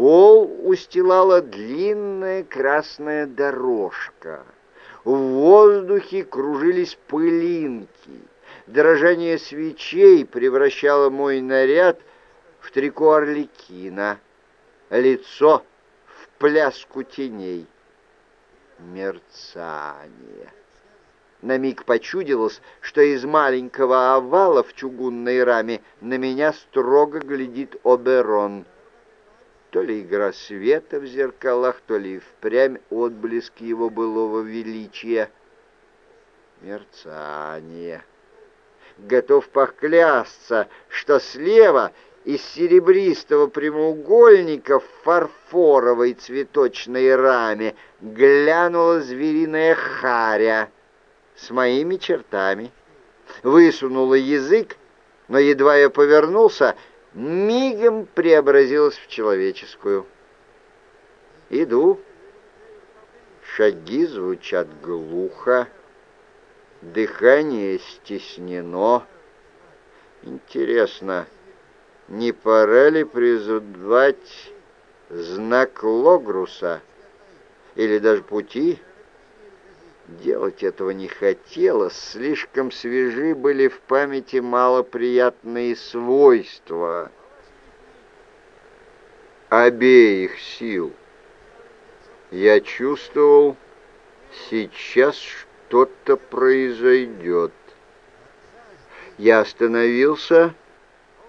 Пол устилала длинная красная дорожка. В воздухе кружились пылинки. Дрожание свечей превращало мой наряд в трико орликина, лицо в пляску теней. Мерцание. На миг почудилось, что из маленького овала в чугунной раме на меня строго глядит Оберон. То ли игра света в зеркалах, то ли впрямь отблеск его былого величия. Мерцание. Готов поклясться, что слева из серебристого прямоугольника в фарфоровой цветочной раме глянула звериная харя — с моими чертами. Высунула язык, но едва я повернулся, мигом преобразилась в человеческую. Иду. Шаги звучат глухо, дыхание стеснено. Интересно, не пора ли призвать знак Логруса или даже пути? Делать этого не хотелось, слишком свежи были в памяти малоприятные свойства обеих сил. Я чувствовал, сейчас что-то произойдет. Я остановился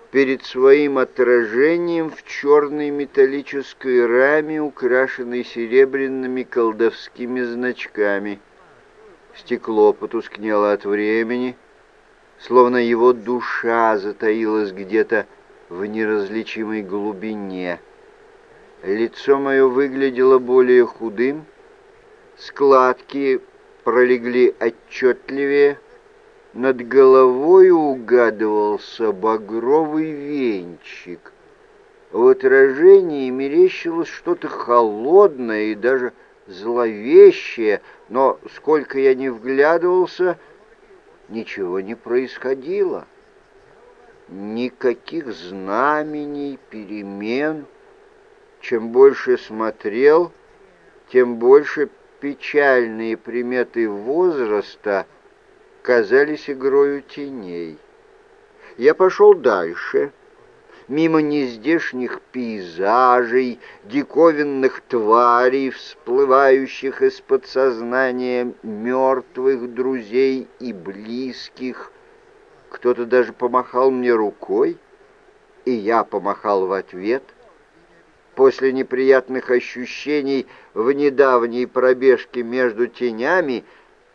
перед своим отражением в черной металлической раме, украшенной серебряными колдовскими значками — Стекло потускнело от времени, словно его душа затаилась где-то в неразличимой глубине. Лицо мое выглядело более худым, складки пролегли отчетливее, над головой угадывался багровый венчик. В отражении мерещилось что-то холодное и даже зловещее, но сколько я не вглядывался, ничего не происходило. Никаких знамений, перемен. Чем больше смотрел, тем больше печальные приметы возраста казались игрою теней. Я пошел дальше — мимо нездешних пейзажей, диковинных тварей, всплывающих из подсознания мертвых друзей и близких. Кто-то даже помахал мне рукой, и я помахал в ответ. После неприятных ощущений в недавней пробежке между тенями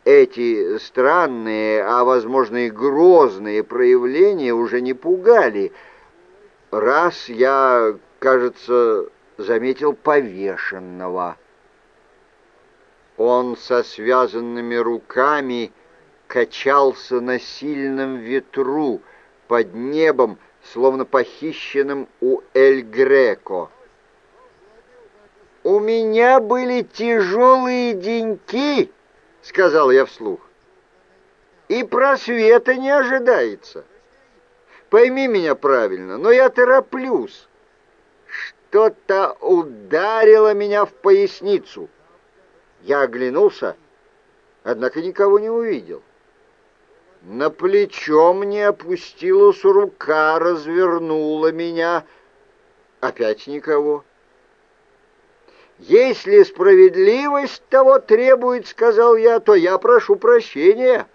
эти странные, а, возможно, и грозные проявления уже не пугали — раз я, кажется, заметил повешенного. Он со связанными руками качался на сильном ветру под небом, словно похищенным у Эль Греко. «У меня были тяжелые деньки», — сказал я вслух, — «и просвета не ожидается». Пойми меня правильно, но я тороплюсь. Что-то ударило меня в поясницу. Я оглянулся, однако никого не увидел. На плечо мне опустилась рука, развернула меня. Опять никого. «Если справедливость того требует, — сказал я, — то я прошу прощения».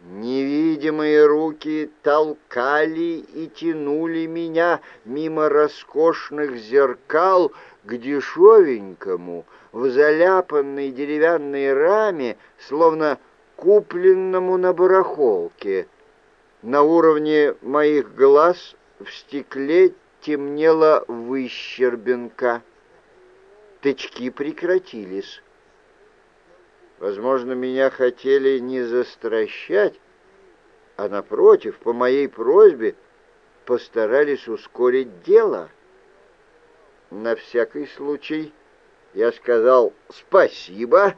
Невидимые руки толкали и тянули меня мимо роскошных зеркал к дешевенькому, в заляпанной деревянной раме, словно купленному на барахолке. На уровне моих глаз в стекле темнела выщербинка. Тычки прекратились. Возможно, меня хотели не застращать, а, напротив, по моей просьбе постарались ускорить дело. На всякий случай я сказал «спасибо»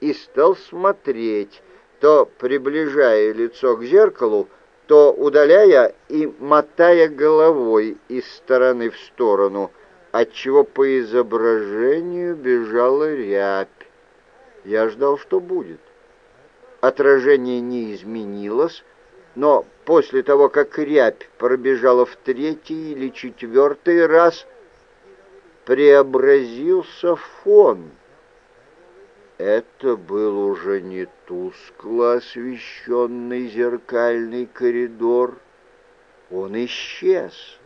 и стал смотреть, то приближая лицо к зеркалу, то удаляя и мотая головой из стороны в сторону. отчего по изображению бежала рябь. Я ждал, что будет. Отражение не изменилось, но после того, как рябь пробежала в третий или четвертый раз, преобразился фон. Это был уже не тускло освещенный зеркальный коридор. Он исчез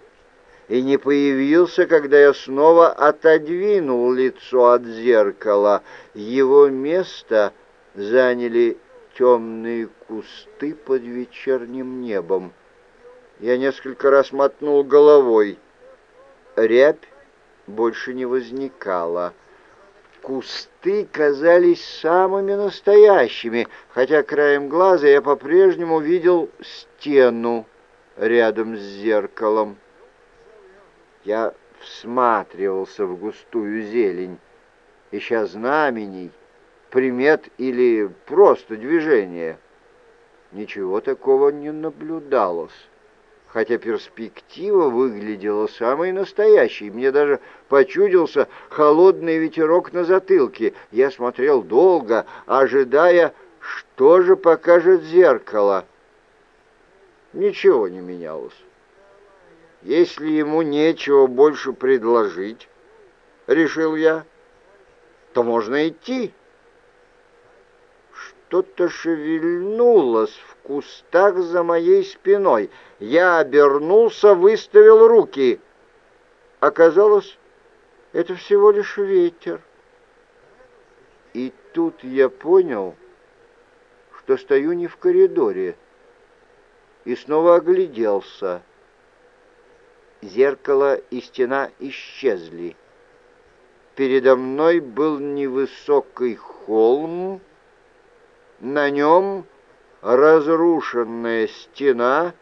и не появился, когда я снова отодвинул лицо от зеркала. Его место заняли темные кусты под вечерним небом. Я несколько раз мотнул головой. Рябь больше не возникала. Кусты казались самыми настоящими, хотя краем глаза я по-прежнему видел стену рядом с зеркалом. Я всматривался в густую зелень, ища знамений, примет или просто движения. Ничего такого не наблюдалось хотя перспектива выглядела самой настоящей. Мне даже почудился холодный ветерок на затылке. Я смотрел долго, ожидая, что же покажет зеркало. Ничего не менялось. Если ему нечего больше предложить, решил я, то можно идти. Что-то шевельнулось в кустах за моей спиной. Я обернулся, выставил руки. Оказалось, это всего лишь ветер. И тут я понял, что стою не в коридоре, и снова огляделся. Зеркало и стена исчезли. Передо мной был невысокий холм, на нем разрушенная стена,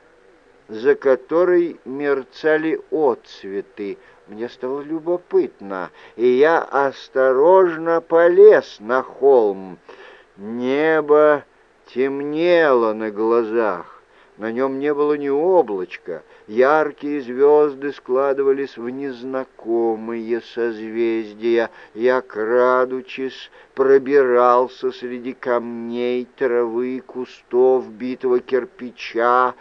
за которой мерцали отцветы. Мне стало любопытно, и я осторожно полез на холм. Небо темнело на глазах. На нем не было ни облачка. Яркие звезды складывались в незнакомые созвездия. Я, крадучись, пробирался среди камней, травы, кустов, битого кирпича.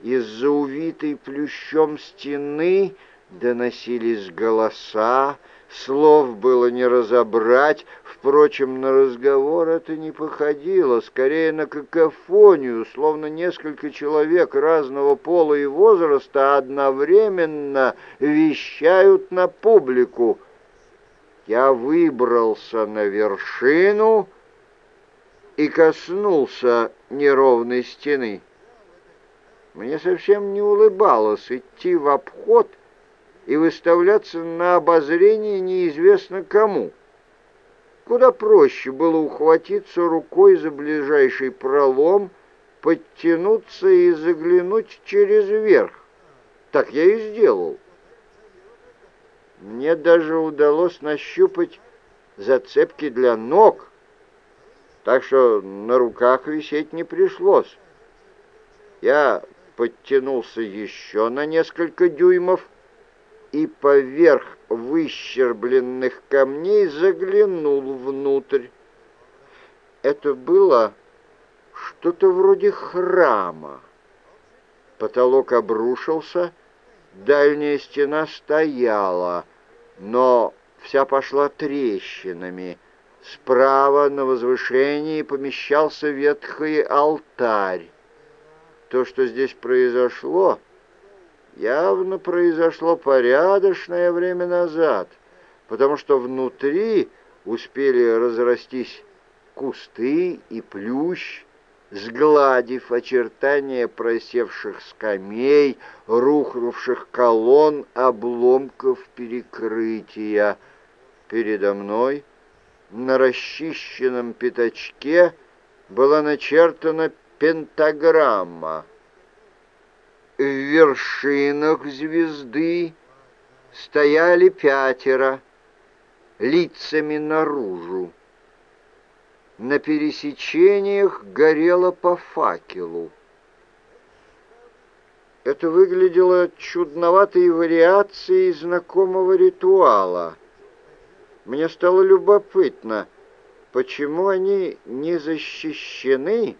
Из-за увитой плющом стены доносились голоса, слов было не разобрать, Впрочем, на разговор это не походило, скорее на какофонию, словно несколько человек разного пола и возраста одновременно вещают на публику. Я выбрался на вершину и коснулся неровной стены. Мне совсем не улыбалось идти в обход и выставляться на обозрение неизвестно кому. Куда проще было ухватиться рукой за ближайший пролом, подтянуться и заглянуть через верх. Так я и сделал. Мне даже удалось нащупать зацепки для ног, так что на руках висеть не пришлось. Я подтянулся еще на несколько дюймов, и поверх выщербленных камней заглянул внутрь. Это было что-то вроде храма. Потолок обрушился, дальняя стена стояла, но вся пошла трещинами. Справа на возвышении помещался ветхий алтарь. То, что здесь произошло, явно произошло порядочное время назад, потому что внутри успели разрастись кусты и плющ, сгладив очертания просевших скамей, рухнувших колонн, обломков перекрытия. Передо мной на расчищенном пятачке была начертана пентаграмма — в вершинах звезды стояли пятеро, лицами наружу. На пересечениях горело по факелу. Это выглядело чудноватой вариацией знакомого ритуала. Мне стало любопытно, почему они не защищены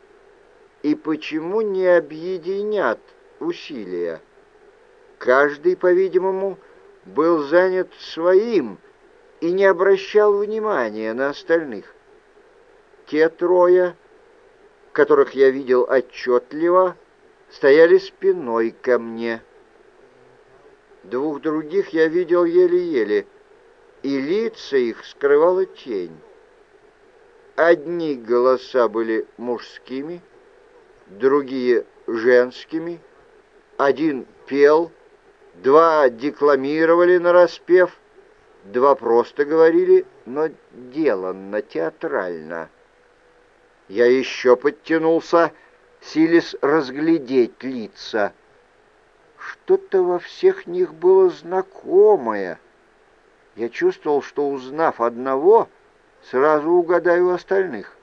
и почему не объединят усилия. Каждый, по-видимому, был занят своим и не обращал внимания на остальных. Те трое, которых я видел отчетливо, стояли спиной ко мне. Двух других я видел еле-еле, и лица их скрывала тень. Одни голоса были мужскими, другие — женскими. Один пел, два декламировали нараспев, два просто говорили, но деланно, театрально. Я еще подтянулся — сились разглядеть лица. Что-то во всех них было знакомое. Я чувствовал, что, узнав одного, сразу угадаю остальных.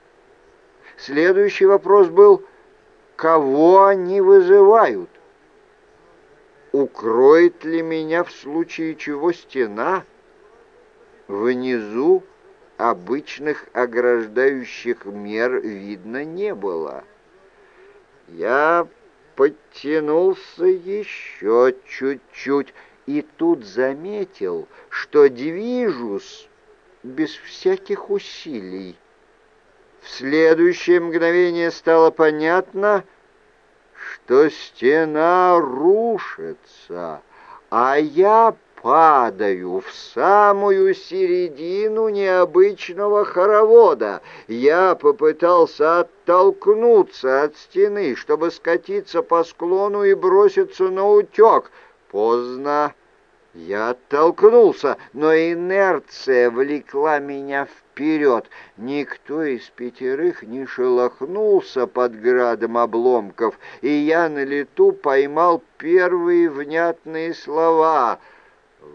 Следующий вопрос был, кого они вызывают? Укроет ли меня в случае чего стена? Внизу обычных ограждающих мер видно не было. Я подтянулся еще чуть-чуть и тут заметил, что движусь без всяких усилий. В следующее мгновение стало понятно, что стена рушится, а я падаю в самую середину необычного хоровода. Я попытался оттолкнуться от стены, чтобы скатиться по склону и броситься на утек. Поздно. Я оттолкнулся, но инерция влекла меня вперед. Никто из пятерых не шелохнулся под градом обломков, и я на лету поймал первые внятные слова —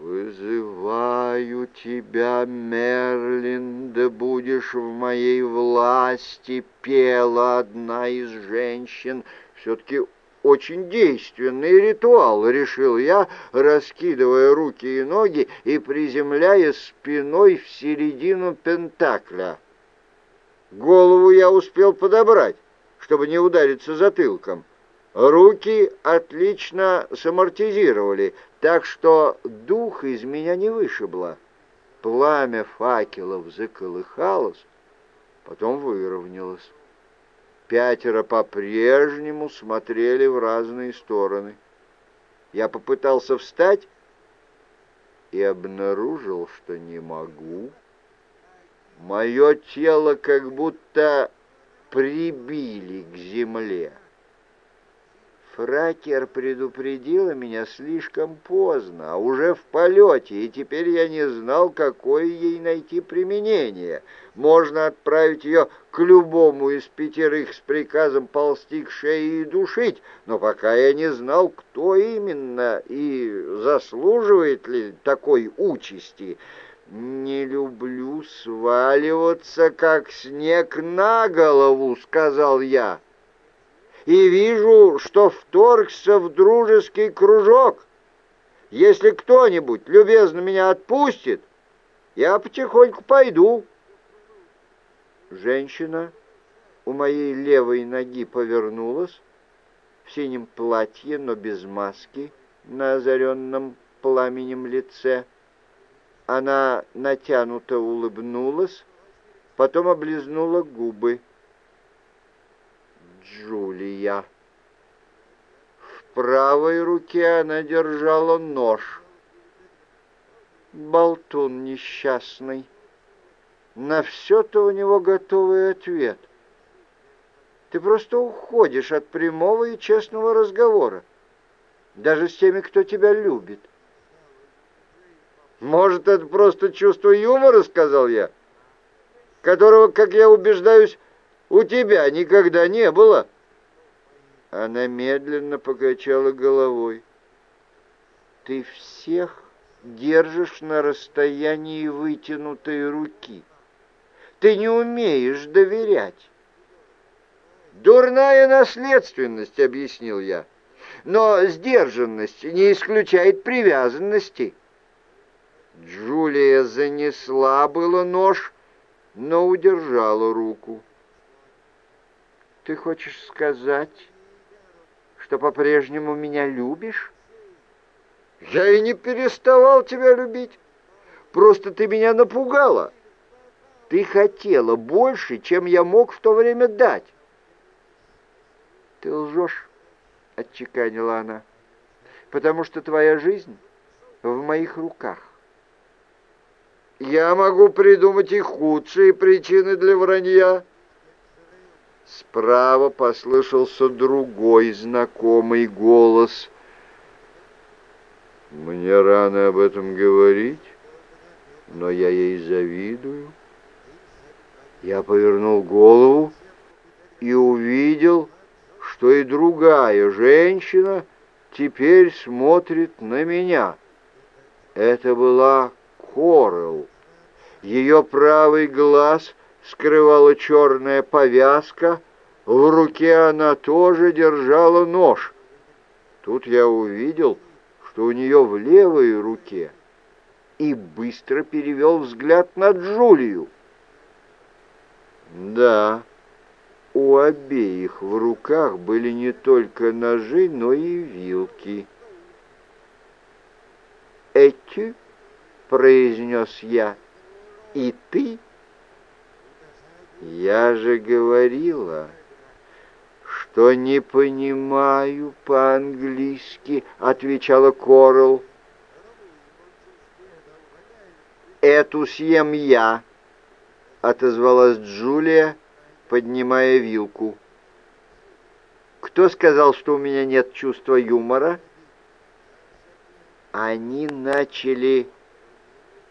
«Вызываю тебя, Мерлин, да будешь в моей власти», — пела одна из женщин. «Все-таки очень действенный ритуал», — решил я, раскидывая руки и ноги и приземляя спиной в середину пентакля. Голову я успел подобрать, чтобы не удариться затылком. Руки отлично самортизировали, так что дух из меня не вышибло. Пламя факелов заколыхалось, потом выровнялось. Пятеро по-прежнему смотрели в разные стороны. Я попытался встать и обнаружил, что не могу. Мое тело как будто прибили к земле. Фракер предупредила меня слишком поздно, а уже в полете, и теперь я не знал, какое ей найти применение. Можно отправить ее к любому из пятерых с приказом ползти к шее и душить, но пока я не знал, кто именно и заслуживает ли такой участи. «Не люблю сваливаться, как снег на голову», — сказал я и вижу, что вторгся в дружеский кружок. Если кто-нибудь любезно меня отпустит, я потихоньку пойду. Женщина у моей левой ноги повернулась в синем платье, но без маски, на озаренном пламенем лице. Она натянуто улыбнулась, потом облизнула губы. Джулия. В правой руке она держала нож. Болтун несчастный. На все-то у него готовый ответ. Ты просто уходишь от прямого и честного разговора, даже с теми, кто тебя любит. «Может, это просто чувство юмора, — сказал я, — которого, как я убеждаюсь, у тебя никогда не было». Она медленно покачала головой. «Ты всех держишь на расстоянии вытянутой руки. Ты не умеешь доверять». «Дурная наследственность», — объяснил я. но сдержанность не исключает привязанности. Джулия занесла было нож, но удержала руку. «Ты хочешь сказать, что по-прежнему меня любишь?» «Я и не переставал тебя любить. Просто ты меня напугала. Ты хотела больше, чем я мог в то время дать». «Ты лжешь», — отчеканила она, — «потому что твоя жизнь в моих руках». «Я могу придумать и худшие причины для вранья». Справа послышался другой знакомый голос. «Мне рано об этом говорить, но я ей завидую». Я повернул голову и увидел, что и другая женщина теперь смотрит на меня. Это была Корел. Ее правый глаз скрывала черная повязка, в руке она тоже держала нож. Тут я увидел, что у нее в левой руке, и быстро перевел взгляд на Джулию. Да, у обеих в руках были не только ножи, но и вилки. «Эти?» — произнес я. «И ты?» «Я же говорила, что не понимаю по-английски», — отвечала Корл. «Эту съем я», — отозвалась Джулия, поднимая вилку. «Кто сказал, что у меня нет чувства юмора?» Они начали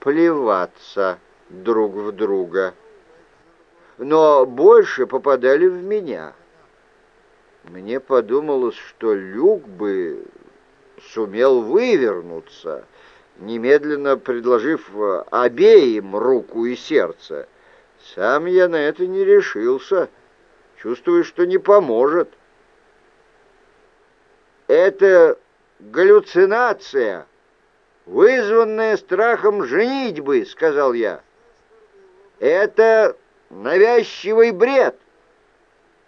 плеваться друг в друга, но больше попадали в меня. Мне подумалось, что Люк бы сумел вывернуться, немедленно предложив обеим руку и сердце. Сам я на это не решился. Чувствую, что не поможет. Это галлюцинация, вызванная страхом женитьбы, сказал я. Это навязчивый бред.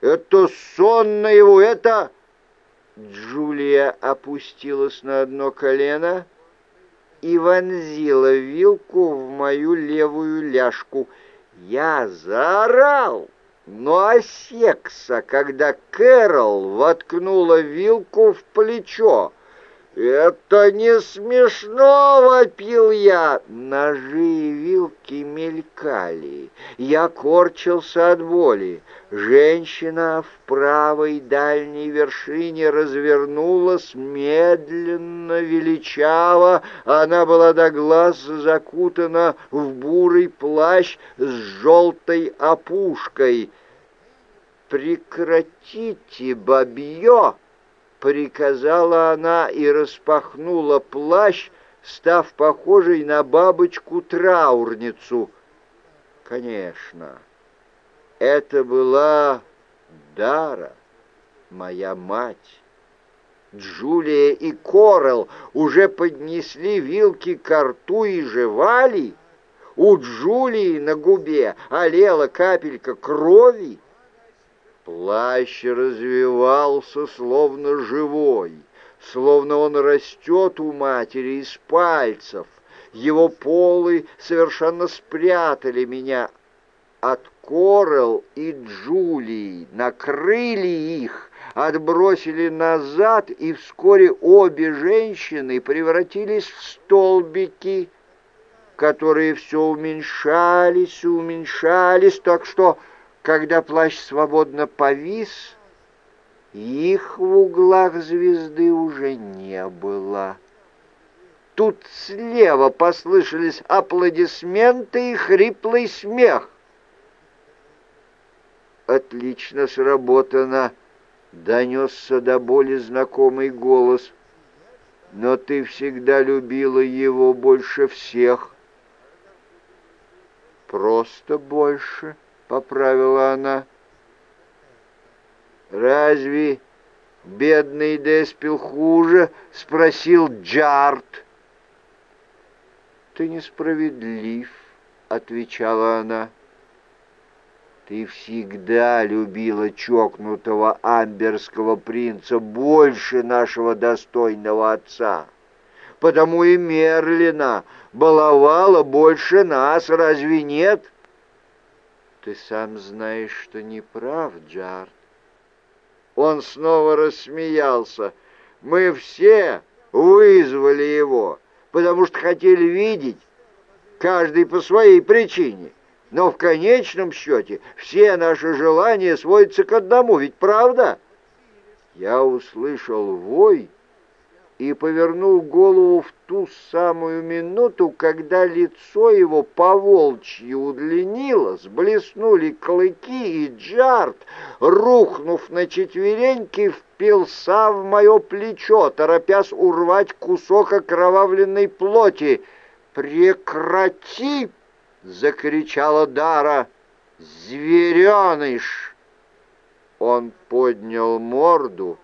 Это сон наяву, это... Джулия опустилась на одно колено и вонзила вилку в мою левую ляжку — я заорал, но осекся, когда Кэрол воткнула вилку в плечо. «Это не смешно!» — вопил я. Ножи и вилки мелькали. Я корчился от боли. Женщина в правой дальней вершине развернулась медленно, величаво. Она была до глаз закутана в бурый плащ с желтой опушкой. «Прекратите, бабье!» Приказала она и распахнула плащ, став похожей на бабочку-траурницу. Конечно, это была Дара, моя мать. Джулия и Корел уже поднесли вилки к рту и жевали. У Джулии на губе олела капелька крови. Плащ развивался, словно живой, словно он растет у матери из пальцев. Его полы совершенно спрятали меня от Корел и Джулии, накрыли их, отбросили назад, и вскоре обе женщины превратились в столбики, которые все уменьшались и уменьшались, так что когда плащ свободно повис, их в углах звезды уже не было. Тут слева послышались аплодисменты и хриплый смех. «Отлично сработано!» — донесся до боли знакомый голос. «Но ты всегда любила его больше всех». «Просто больше», — поправила она. «Разве Бедный Деспил хуже, спросил Джарт. Ты несправедлив, отвечала она. Ты всегда любила чокнутого амберского принца больше нашего достойного отца. Потому и Мерлина баловала больше нас, разве нет? Ты сам знаешь, что не прав, Джарт. Он снова рассмеялся. Мы все вызвали его, потому что хотели видеть, каждый по своей причине. Но в конечном счете все наши желания сводятся к одному, ведь правда? Я услышал вой и повернул голову в ту самую минуту, когда лицо его поволчьи удлинилось, блеснули клыки, и Джарт, рухнув на четвереньки, впился в мое плечо, торопясь урвать кусок окровавленной плоти. «Прекрати!» — закричала Дара. «Звереныш!» Он поднял морду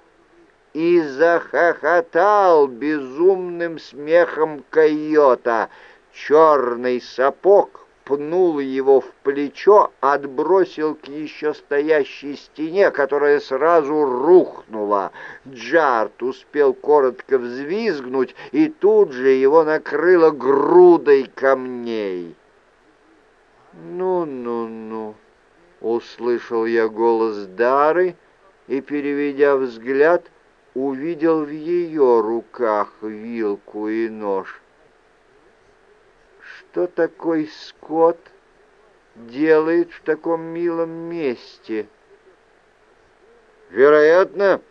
и захохотал безумным смехом койота. Черный сапог пнул его в плечо, отбросил к еще стоящей стене, которая сразу рухнула. Джарт успел коротко взвизгнуть, и тут же его накрыло грудой камней. «Ну-ну-ну», — услышал я голос Дары и, переведя взгляд, — увидел в ее руках вилку и нож. Что такой скот делает в таком милом месте? Вероятно,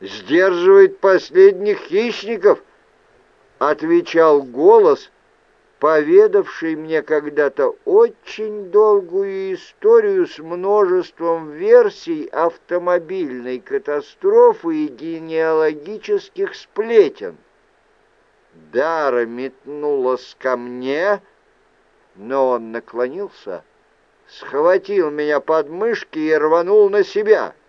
сдерживает последних хищников, отвечал голос, поведавший мне когда-то очень долгую историю с множеством версий автомобильной катастрофы и генеалогических сплетен. Дара метнулась ко мне, но он наклонился, схватил меня под мышки и рванул на себя —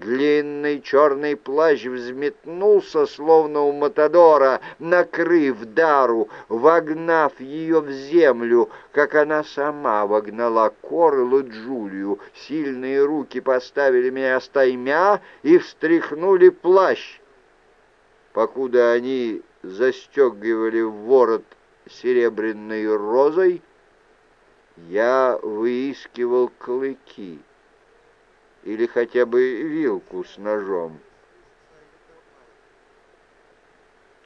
Длинный черный плащ взметнулся, словно у Матадора, накрыв Дару, вогнав ее в землю, как она сама вогнала Корл и Джулию. Сильные руки поставили меня стаймя и встряхнули плащ. Покуда они застегивали ворот серебряной розой, я выискивал клыки или хотя бы вилку с ножом.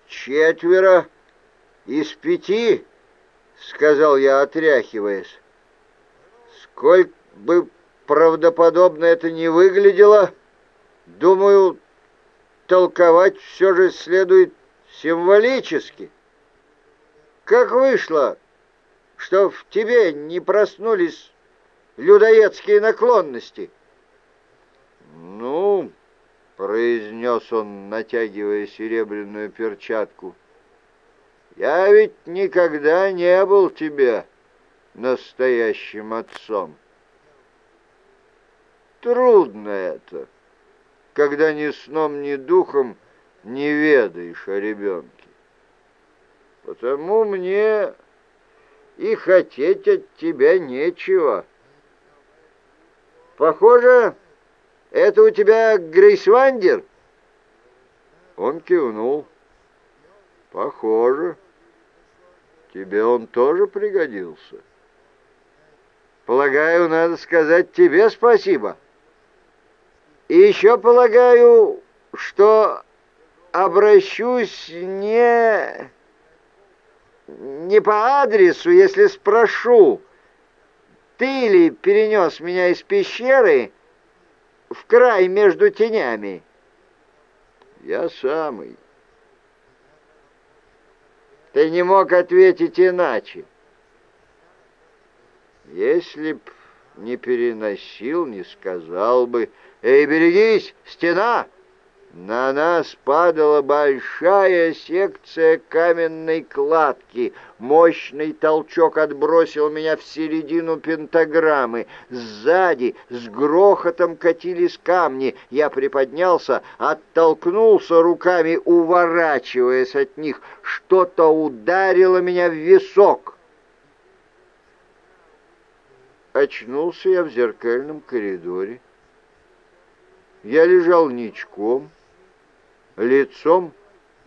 «Четверо из пяти», — сказал я, отряхиваясь. «Сколько бы правдоподобно это не выглядело, думаю, толковать все же следует символически. Как вышло, что в тебе не проснулись людоедские наклонности?» «Ну», — произнес он, натягивая серебряную перчатку, — «я ведь никогда не был тебе настоящим отцом. Трудно это, когда ни сном, ни духом не ведаешь о ребенке. Потому мне и хотеть от тебя нечего. Похоже, это у тебя Грейсвандер?» Он кивнул. «Похоже. Тебе он тоже пригодился. Полагаю, надо сказать тебе спасибо. И еще полагаю, что обращусь не... не по адресу, если спрошу, ты ли перенес меня из пещеры в край между тенями? Я самый. Ты не мог ответить иначе. Если б не переносил, не сказал бы, «Эй, берегись, стена!» На нас падала большая секция каменной кладки. Мощный толчок отбросил меня в середину пентаграммы. Сзади с грохотом катились камни. Я приподнялся, оттолкнулся руками, уворачиваясь от них. Что-то ударило меня в висок. Очнулся я в зеркальном коридоре. Я лежал ничком, лицом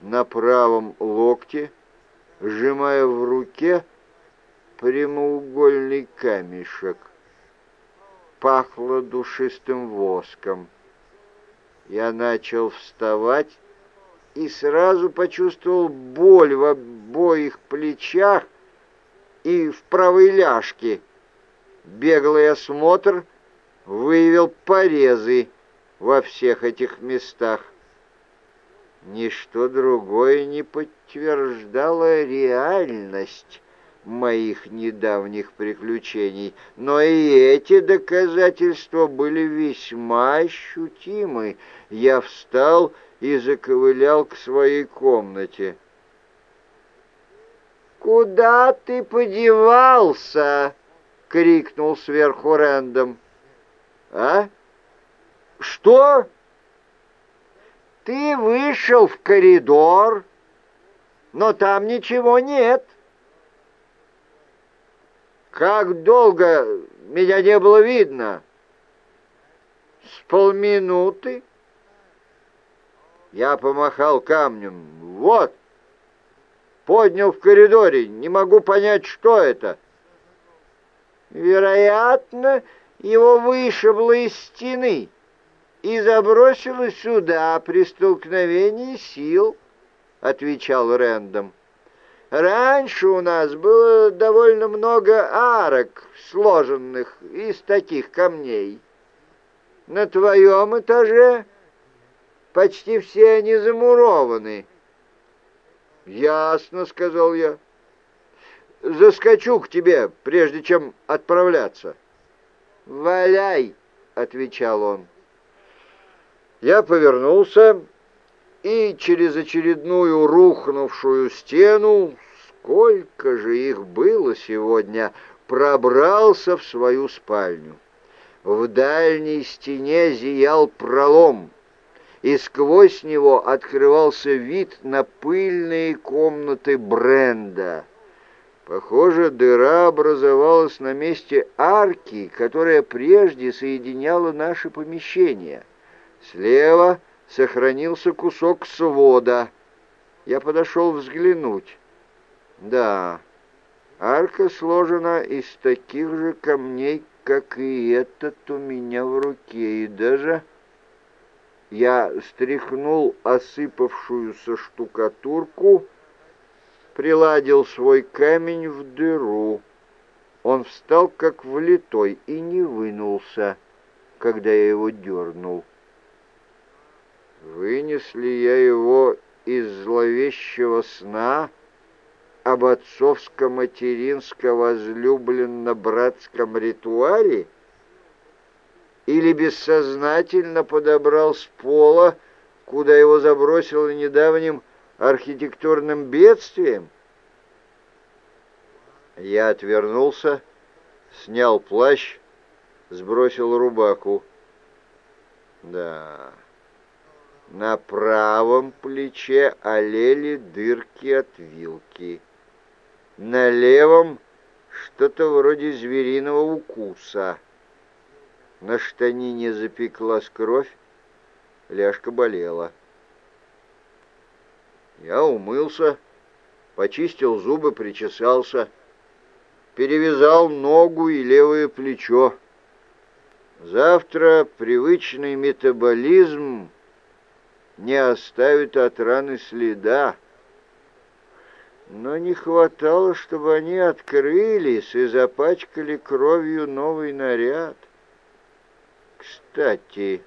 на правом локте, сжимая в руке прямоугольный камешек. Пахло душистым воском. Я начал вставать и сразу почувствовал боль в обоих плечах и в правой ляжке. Беглый осмотр выявил порезы во всех этих местах. Ничто другое не подтверждало реальность моих недавних приключений, но и эти доказательства были весьма ощутимы. Я встал и заковылял к своей комнате. «Куда ты подевался?» — крикнул сверху Рэндом. «А? Что?» Ты вышел в коридор, но там ничего нет. Как долго меня не было видно? С полминуты. Я помахал камнем. Вот. Поднял в коридоре. Не могу понять, что это. Вероятно, его вышибло из стены и забросила сюда при столкновении сил», — отвечал Рэндом. «Раньше у нас было довольно много арок, сложенных из таких камней. На твоем этаже почти все они замурованы». «Ясно», — сказал я. «Заскочу к тебе, прежде чем отправляться». «Валяй», — отвечал он. Я повернулся и через очередную рухнувшую стену, сколько же их было сегодня, пробрался в свою спальню. В дальней стене зиял пролом, и сквозь него открывался вид на пыльные комнаты Бренда. Похоже, дыра образовалась на месте арки, которая прежде соединяла наши помещения. Слева сохранился кусок свода. Я подошел взглянуть. Да, арка сложена из таких же камней, как и этот у меня в руке, и даже... Я стряхнул осыпавшуюся штукатурку, приладил свой камень в дыру. Он встал как влитой и не вынулся, когда я его дернул. Вынесли я его из зловещего сна об отцовско-материнско-возлюбленно-братском ритуале или бессознательно подобрал с пола, куда его забросило недавним архитектурным бедствием? Я отвернулся, снял плащ, сбросил рубаку. Да... На правом плече олели дырки от вилки. На левом что-то вроде звериного укуса. На штанине запеклась кровь, ляжка болела. Я умылся, почистил зубы, причесался, перевязал ногу и левое плечо. Завтра привычный метаболизм не оставит от раны следа. Но не хватало, чтобы они открылись и запачкали кровью новый наряд. Кстати,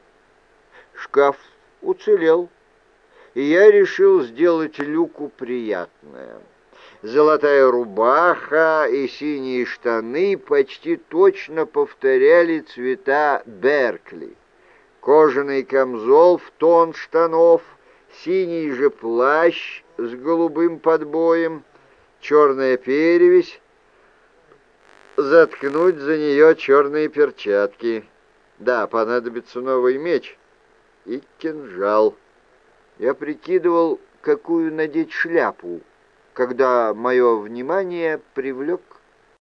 шкаф уцелел, и я решил сделать Люку приятное. Золотая рубаха и синие штаны почти точно повторяли цвета Беркли. Кожаный камзол в тон штанов, синий же плащ с голубым подбоем, черная перевесь, заткнуть за нее черные перчатки. Да, понадобится новый меч и кинжал. Я прикидывал, какую надеть шляпу, когда мое внимание привлек